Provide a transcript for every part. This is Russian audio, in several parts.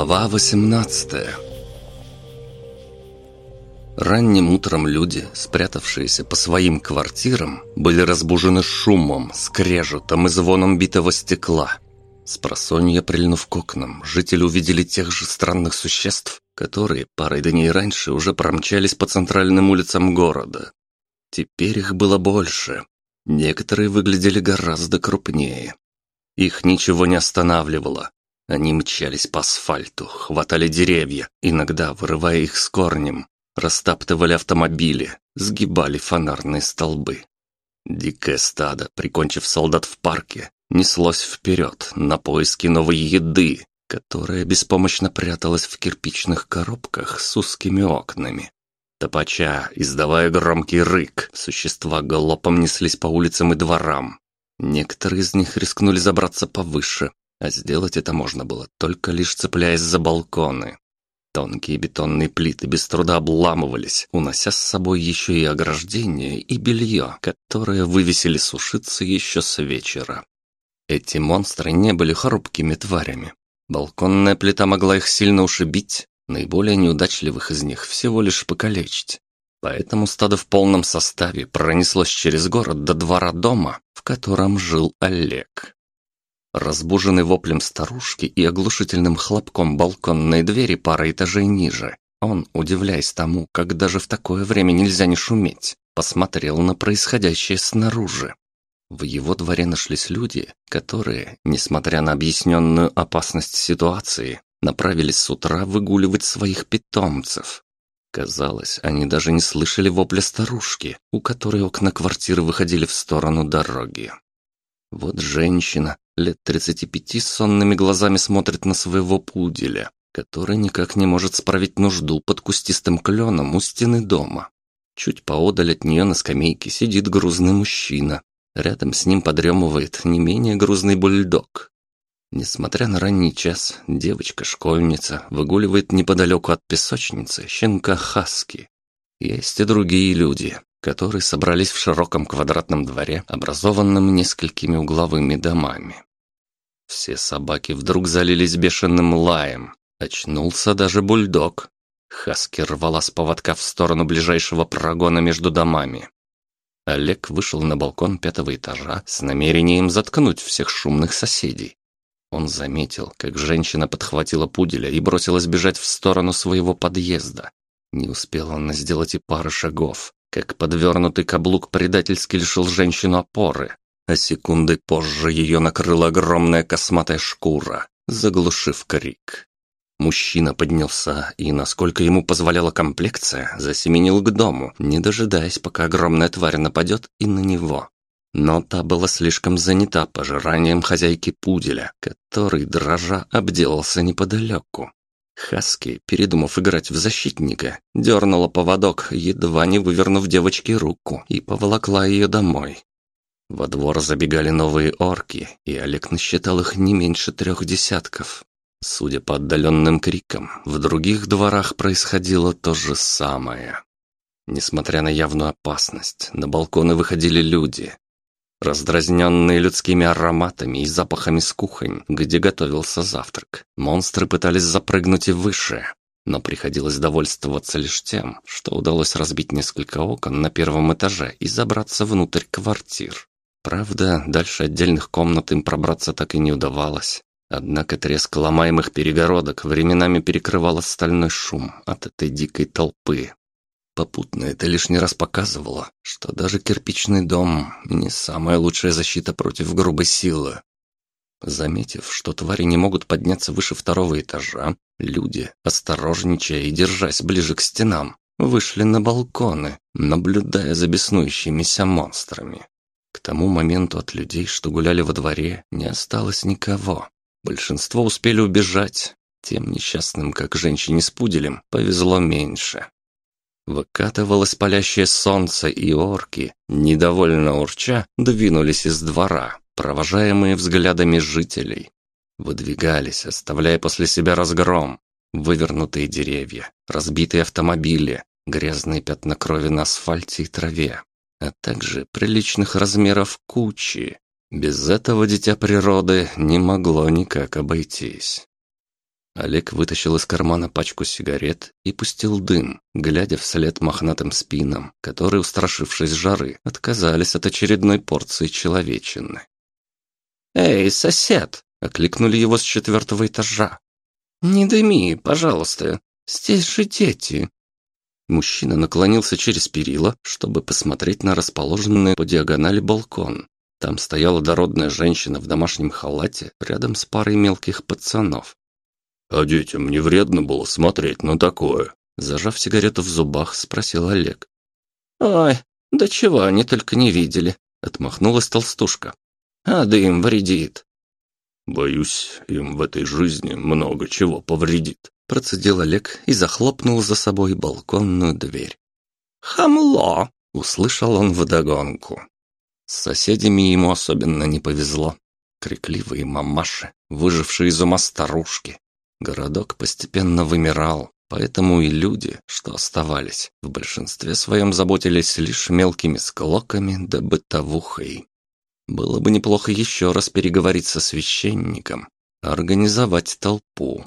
Глава 18 Ранним утром люди, спрятавшиеся по своим квартирам, были разбужены шумом, скрежетом и звоном битого стекла. С просонья прильнув к окнам, жители увидели тех же странных существ, которые парой дней раньше уже промчались по центральным улицам города. Теперь их было больше. Некоторые выглядели гораздо крупнее. Их ничего не останавливало, они мчались по асфальту, хватали деревья, иногда вырывая их с корнем, растаптывали автомобили, сгибали фонарные столбы. Дикое стадо, прикончив солдат в парке, неслось вперед на поиски новой еды, которая беспомощно пряталась в кирпичных коробках с узкими окнами. Топача, издавая громкий рык, существа галопом неслись по улицам и дворам. Некоторые из них рискнули забраться повыше, а сделать это можно было только лишь цепляясь за балконы. Тонкие бетонные плиты без труда обламывались, унося с собой еще и ограждение и белье, которое вывесили сушиться еще с вечера. Эти монстры не были хрупкими тварями. Балконная плита могла их сильно ушибить, наиболее неудачливых из них всего лишь покалечить. Поэтому стадо в полном составе пронеслось через город до двора дома, в котором жил Олег. Разбуженный воплем старушки и оглушительным хлопком балконной двери пара этажей ниже, он, удивляясь тому, как даже в такое время нельзя не шуметь, посмотрел на происходящее снаружи. В его дворе нашлись люди, которые, несмотря на объясненную опасность ситуации, направились с утра выгуливать своих питомцев. Казалось, они даже не слышали вопля старушки, у которой окна квартиры выходили в сторону дороги. Вот женщина, лет 35 с сонными глазами смотрит на своего пуделя, который никак не может справить нужду под кустистым кленом у стены дома. Чуть поодаль от нее на скамейке сидит грузный мужчина. Рядом с ним подремывает не менее грузный бульдог. Несмотря на ранний час, девочка-школьница выгуливает неподалеку от песочницы щенка Хаски. Есть и другие люди, которые собрались в широком квадратном дворе, образованном несколькими угловыми домами. Все собаки вдруг залились бешеным лаем. Очнулся даже бульдог. Хаски рвала с поводка в сторону ближайшего прогона между домами. Олег вышел на балкон пятого этажа с намерением заткнуть всех шумных соседей. Он заметил, как женщина подхватила пуделя и бросилась бежать в сторону своего подъезда. Не успел он сделать и пары шагов, как подвернутый каблук предательски лишил женщину опоры а секунды позже ее накрыла огромная косматая шкура, заглушив крик. Мужчина поднялся и, насколько ему позволяла комплекция, засеменил к дому, не дожидаясь, пока огромная тварь нападет и на него. Но та была слишком занята пожиранием хозяйки пуделя, который, дрожа, обделался неподалеку. Хаски, передумав играть в защитника, дернула поводок, едва не вывернув девочке руку, и поволокла ее домой. Во двор забегали новые орки, и Олег насчитал их не меньше трех десятков. Судя по отдаленным крикам, в других дворах происходило то же самое. Несмотря на явную опасность, на балконы выходили люди. Раздразненные людскими ароматами и запахами с кухонь, где готовился завтрак, монстры пытались запрыгнуть и выше, но приходилось довольствоваться лишь тем, что удалось разбить несколько окон на первом этаже и забраться внутрь квартир. Правда, дальше отдельных комнат им пробраться так и не удавалось. Однако треск ломаемых перегородок временами перекрывал остальной шум от этой дикой толпы. Попутно это лишний раз показывало, что даже кирпичный дом не самая лучшая защита против грубой силы. Заметив, что твари не могут подняться выше второго этажа, люди, осторожничая и держась ближе к стенам, вышли на балконы, наблюдая за беснующимися монстрами. К тому моменту от людей, что гуляли во дворе, не осталось никого. Большинство успели убежать. Тем несчастным, как женщине с пуделем, повезло меньше. Выкатывалось палящее солнце, и орки, недовольно урча, двинулись из двора, провожаемые взглядами жителей. Выдвигались, оставляя после себя разгром, вывернутые деревья, разбитые автомобили, грязные пятна крови на асфальте и траве а также приличных размеров кучи. Без этого дитя природы не могло никак обойтись. Олег вытащил из кармана пачку сигарет и пустил дым, глядя вслед мохнатым спинам, которые, устрашившись жары, отказались от очередной порции человечины. «Эй, сосед!» — окликнули его с четвертого этажа. «Не дыми, пожалуйста, здесь же дети!» Мужчина наклонился через перила, чтобы посмотреть на расположенный по диагонали балкон. Там стояла дородная женщина в домашнем халате рядом с парой мелких пацанов. «А детям не вредно было смотреть на такое?» Зажав сигарету в зубах, спросил Олег. «Ой, да чего они только не видели!» Отмахнулась толстушка. «А дым вредит!» «Боюсь, им в этой жизни много чего повредит», процедил Олег и захлопнул за собой балконную дверь. «Хамло!» — услышал он вдогонку. С соседями ему особенно не повезло. Крикливые мамаши, выжившие из ума старушки, Городок постепенно вымирал, поэтому и люди, что оставались, в большинстве своем заботились лишь мелкими склоками да бытовухой. Было бы неплохо еще раз переговорить со священником, организовать толпу.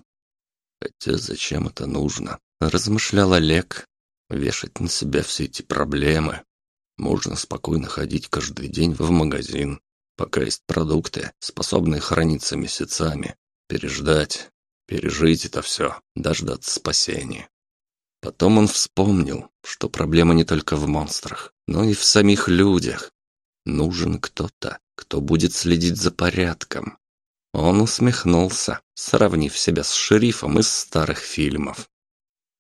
Хотя зачем это нужно, размышлял Олег. Вешать на себя все эти проблемы. Можно спокойно ходить каждый день в магазин, пока есть продукты, способные храниться месяцами, переждать, Пережить это все, дождаться спасения. Потом он вспомнил, что проблема не только в монстрах, но и в самих людях. Нужен кто-то, кто будет следить за порядком. Он усмехнулся, сравнив себя с шерифом из старых фильмов.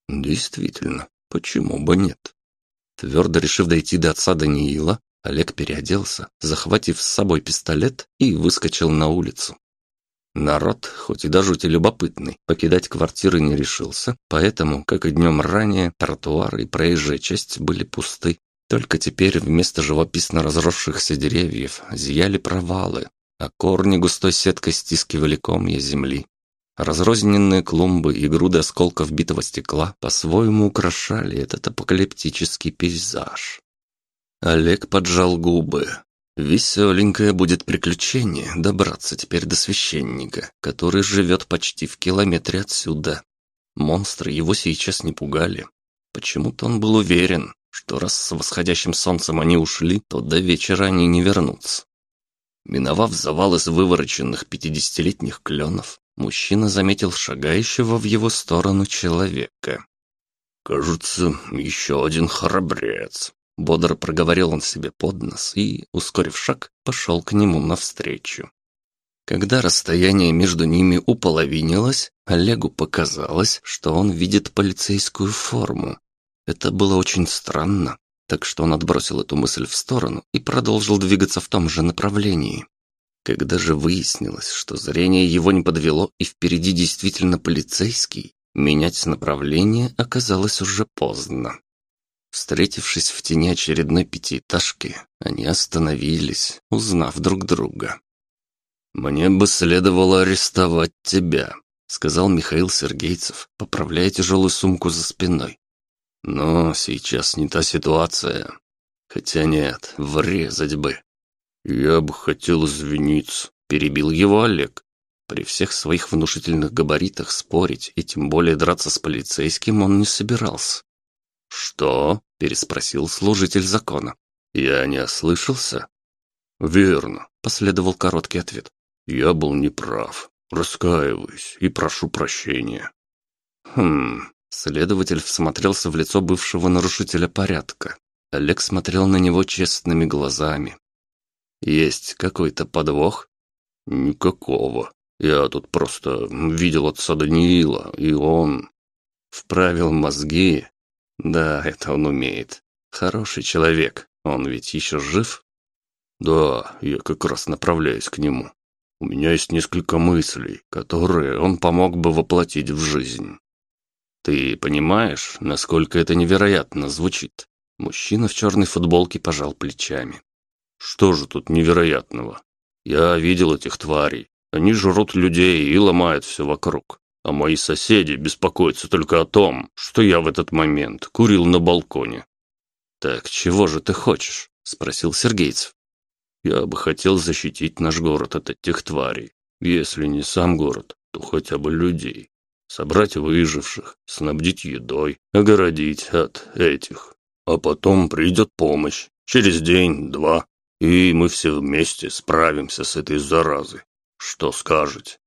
Действительно, почему бы нет? Твердо решив дойти до отца Даниила, Олег переоделся, захватив с собой пистолет и выскочил на улицу. Народ, хоть и до жути любопытный, покидать квартиры не решился, поэтому, как и днем ранее, тротуары и проезжая часть были пусты. Только теперь вместо живописно разросшихся деревьев зияли провалы, а корни густой сеткой стискивали комья земли. Разрозненные клумбы и груды осколков битого стекла по-своему украшали этот апокалиптический пейзаж. Олег поджал губы, Веселенькое будет приключение добраться теперь до священника, который живет почти в километре отсюда. Монстры его сейчас не пугали. Почему-то он был уверен, что раз с восходящим солнцем они ушли, то до вечера они не вернутся. Миновав завал из вывороченных пятидесятилетних кленов, мужчина заметил шагающего в его сторону человека. «Кажется, еще один храбрец», Бодро проговорил он себе под нос и, ускорив шаг, пошел к нему навстречу. Когда расстояние между ними уполовинилось, Олегу показалось, что он видит полицейскую форму. Это было очень странно, так что он отбросил эту мысль в сторону и продолжил двигаться в том же направлении. Когда же выяснилось, что зрение его не подвело и впереди действительно полицейский, менять направление оказалось уже поздно. Встретившись в тени очередной пятиэтажки, они остановились, узнав друг друга. «Мне бы следовало арестовать тебя», — сказал Михаил Сергейцев, поправляя тяжелую сумку за спиной. «Но сейчас не та ситуация. Хотя нет, врезать бы». «Я бы хотел извиниться», — перебил его Олег. При всех своих внушительных габаритах спорить и тем более драться с полицейским он не собирался. «Что?» – переспросил служитель закона. «Я не ослышался?» «Верно», – последовал короткий ответ. «Я был неправ. Раскаиваюсь и прошу прощения». «Хм...» – следователь всмотрелся в лицо бывшего нарушителя порядка. Олег смотрел на него честными глазами. «Есть какой-то подвох?» «Никакого. Я тут просто видел отца Даниила, и он...» «Вправил мозги да, это он умеет. Хороший человек. Он ведь еще жив? Да, я как раз направляюсь к нему. У меня есть несколько мыслей, которые он помог бы воплотить в жизнь. Ты понимаешь, насколько это невероятно звучит? Мужчина в черной футболке пожал плечами. Что же тут невероятного? Я видел этих тварей. Они жрут людей и ломают все вокруг а мои соседи беспокоятся только о том, что я в этот момент курил на балконе. «Так чего же ты хочешь?» – спросил Сергейцев. «Я бы хотел защитить наш город от этих тварей. Если не сам город, то хотя бы людей. Собрать выживших, снабдить едой, огородить от этих. А потом придет помощь. Через день, два, и мы все вместе справимся с этой заразой. Что скажете?»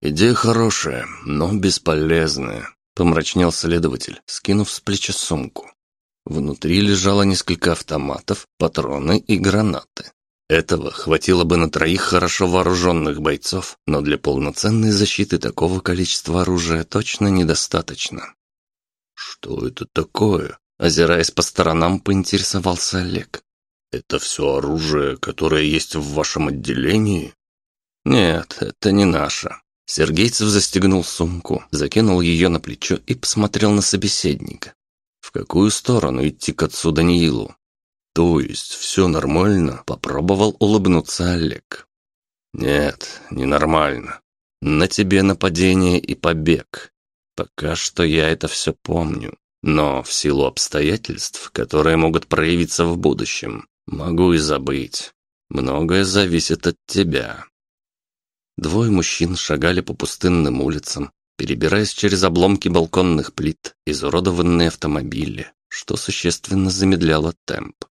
«Идея хорошая, но бесполезная», — помрачнел следователь, скинув с плеча сумку. Внутри лежало несколько автоматов, патроны и гранаты. Этого хватило бы на троих хорошо вооруженных бойцов, но для полноценной защиты такого количества оружия точно недостаточно. «Что это такое?» Озираясь по сторонам, поинтересовался Олег. «Это все оружие, которое есть в вашем отделении?» «Нет, это не наше». Сергейцев застегнул сумку, закинул ее на плечо и посмотрел на собеседника. В какую сторону идти к отцу Даниилу? То есть все нормально? Попробовал улыбнуться Олег. Нет, ненормально. На тебе нападение и побег. Пока что я это все помню. Но в силу обстоятельств, которые могут проявиться в будущем, могу и забыть. Многое зависит от тебя. Двое мужчин шагали по пустынным улицам, перебираясь через обломки балконных плит, изуродованные автомобили, что существенно замедляло темп.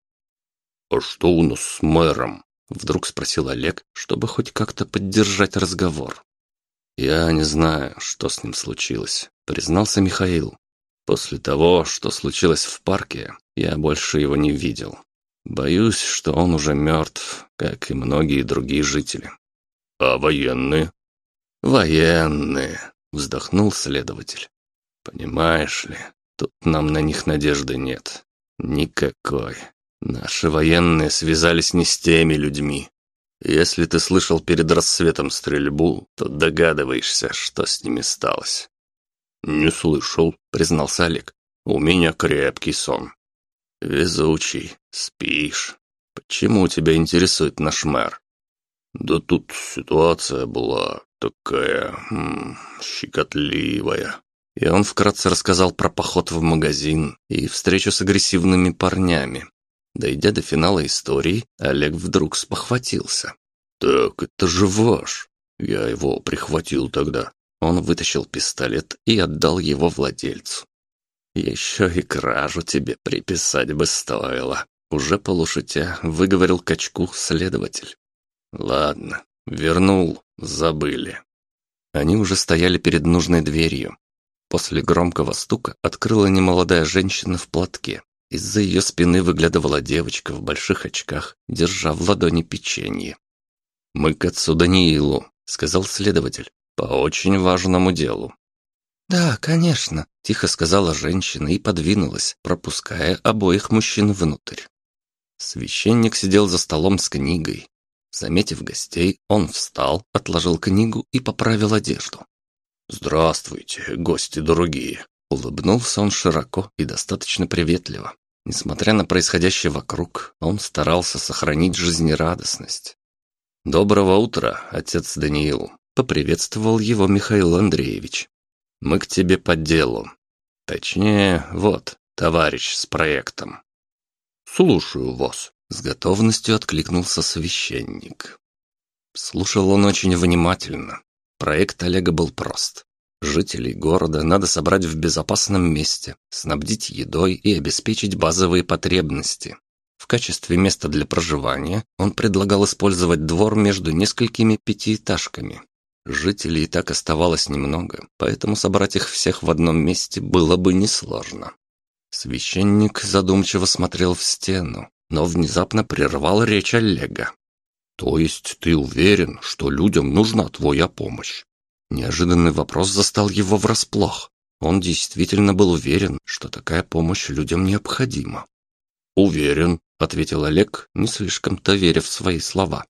«А что у нас с мэром?» — вдруг спросил Олег, чтобы хоть как-то поддержать разговор. «Я не знаю, что с ним случилось», — признался Михаил. «После того, что случилось в парке, я больше его не видел. Боюсь, что он уже мертв, как и многие другие жители». «А военные?» «Военные», — вздохнул следователь. «Понимаешь ли, тут нам на них надежды нет. Никакой. Наши военные связались не с теми людьми. Если ты слышал перед рассветом стрельбу, то догадываешься, что с ними сталось. «Не слышал», — признался Олег. «У меня крепкий сон». «Везучий, спишь. Почему тебя интересует наш мэр?» «Да тут ситуация была такая... М, щекотливая». И он вкратце рассказал про поход в магазин и встречу с агрессивными парнями, Дойдя до финала истории, Олег вдруг спохватился. «Так это же ваш. Я его прихватил тогда». Он вытащил пистолет и отдал его владельцу. «Еще и кражу тебе приписать бы стоило», — уже полушутя выговорил качку следователь. «Ладно, вернул, забыли». Они уже стояли перед нужной дверью. После громкого стука открыла немолодая женщина в платке. Из-за ее спины выглядывала девочка в больших очках, держа в ладони печенье. «Мы к отцу Даниилу», — сказал следователь, — «по очень важному делу». «Да, конечно», — тихо сказала женщина и подвинулась, пропуская обоих мужчин внутрь. Священник сидел за столом с книгой. Заметив гостей, он встал, отложил книгу и поправил одежду. «Здравствуйте, гости дорогие!» Улыбнулся он широко и достаточно приветливо. Несмотря на происходящее вокруг, он старался сохранить жизнерадостность. «Доброго утра, отец Даниил», — поприветствовал его Михаил Андреевич. «Мы к тебе по делу. Точнее, вот, товарищ с проектом». «Слушаю вас», — с готовностью откликнулся священник. Слушал он очень внимательно. Проект Олега был прост. Жителей города надо собрать в безопасном месте, снабдить едой и обеспечить базовые потребности. В качестве места для проживания он предлагал использовать двор между несколькими пятиэтажками. Жителей и так оставалось немного, поэтому собрать их всех в одном месте было бы несложно. Священник задумчиво смотрел в стену, но внезапно прервал речь Олега. «То есть ты уверен, что людям нужна твоя помощь?» Неожиданный вопрос застал его врасплох. Он действительно был уверен, что такая помощь людям необходима. «Уверен», — ответил Олег, не слишком-то веря в свои слова.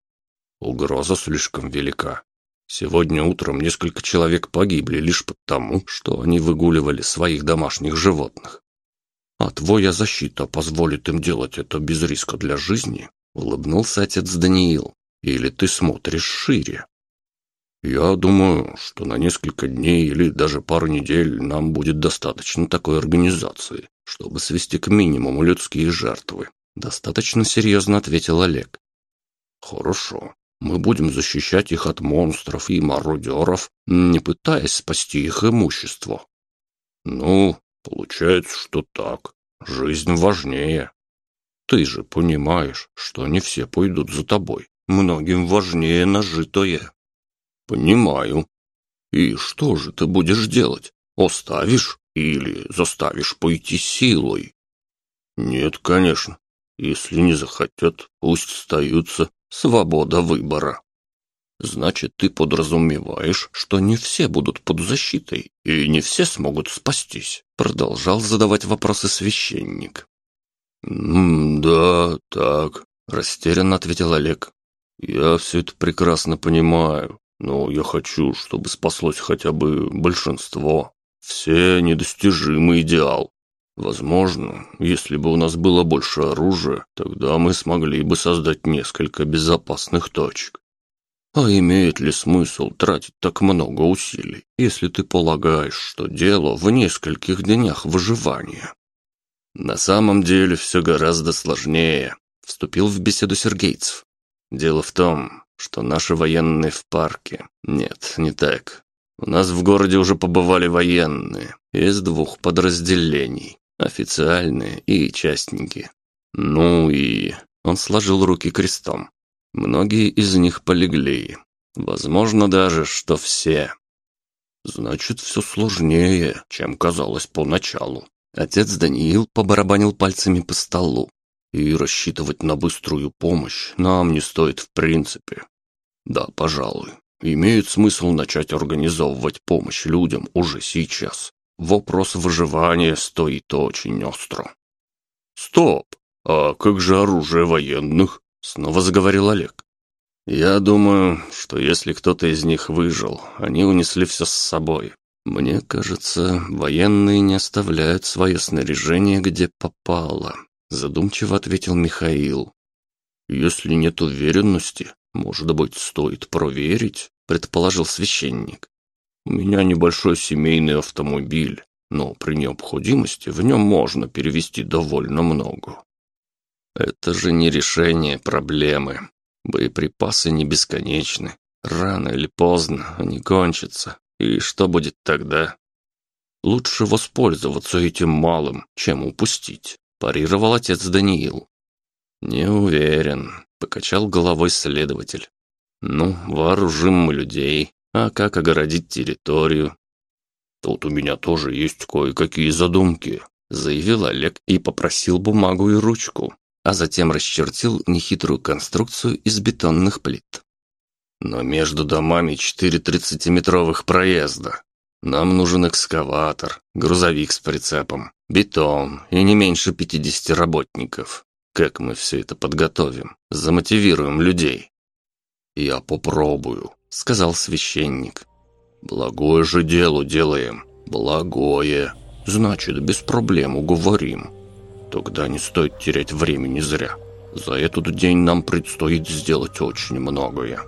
«Угроза слишком велика. Сегодня утром несколько человек погибли лишь потому, что они выгуливали своих домашних животных. А твоя защита позволит им делать это без риска для жизни?» — улыбнулся отец Даниил. «Или ты смотришь шире?» Я думаю, что на несколько дней или даже пару недель нам будет достаточно такой организации, чтобы свести к минимуму людские жертвы. Достаточно серьезно ответил Олег. Хорошо. Мы будем защищать их от монстров и мародеров, не пытаясь спасти их имущество. Ну, получается, что так. Жизнь важнее. Ты же понимаешь, что не все пойдут за тобой. Многим важнее нажитое. Понимаю. И что же ты будешь делать? Оставишь или заставишь пойти силой? Нет, конечно. Если не захотят, пусть остаются. Свобода выбора. Значит, ты подразумеваешь, что не все будут под защитой, и не все смогут спастись, продолжал задавать вопросы священник. «Да, так», – растерянно ответил Олег. «Я все это прекрасно понимаю, но я хочу, чтобы спаслось хотя бы большинство. Все недостижимый идеал. Возможно, если бы у нас было больше оружия, тогда мы смогли бы создать несколько безопасных точек. А имеет ли смысл тратить так много усилий, если ты полагаешь, что дело в нескольких днях выживания? На самом деле все гораздо сложнее, вступил в беседу Сергейцев. Дело в том, что наши военные в парке. Нет, не так. У нас в городе уже побывали военные из двух подразделений, официальные и частники. Ну и он сложил руки крестом. Многие из них полегли. Возможно даже, что все. Значит, все сложнее, чем казалось поначалу. Отец Даниил побарабанил пальцами по столу. И рассчитывать на быструю помощь нам не стоит в принципе. Да, пожалуй, имеет смысл начать организовывать помощь людям уже сейчас. Вопрос выживания стоит очень остро. Стоп! А как же оружие военных? Снова заговорил Олег. Я думаю, что если кто-то из них выжил, они унесли все с собой. Мне кажется, военные не оставляют свое снаряжение, где попало, задумчиво ответил Михаил. Если нет уверенности, может быть, стоит проверить, предположил священник. У меня небольшой семейный автомобиль, но при необходимости в нем можно перевести довольно много. Это же не решение проблемы. Боеприпасы не бесконечны. Рано или поздно они кончатся. И что будет тогда? Лучше воспользоваться этим малым, чем упустить, парировал отец Даниил. Не уверен, покачал головой следователь. Ну, вооружим мы людей, а как огородить территорию? Тут у меня тоже есть кое-какие задумки, заявил Олег и попросил бумагу и ручку, а затем расчертил нехитрую конструкцию из бетонных плит. Но между домами четыре тридцатиметровых проезда. Нам нужен экскаватор, грузовик с прицепом, бетон и не меньше пятидесяти работников. Как мы все это подготовим? Замотивируем людей. Я попробую, сказал священник. Благое же дело делаем. Благое. Значит, без проблем уговорим. Тогда не стоит терять времени зря. За этот день нам предстоит сделать очень многое.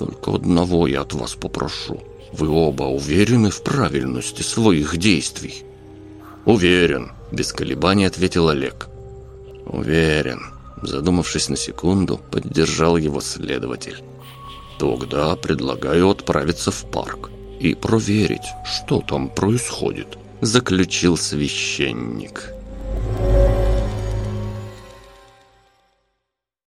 Только одного я от вас попрошу. Вы оба уверены в правильности своих действий? Уверен, без колебаний ответил Олег. Уверен. Задумавшись на секунду, поддержал его следователь. Тогда предлагаю отправиться в парк и проверить, что там происходит, заключил священник.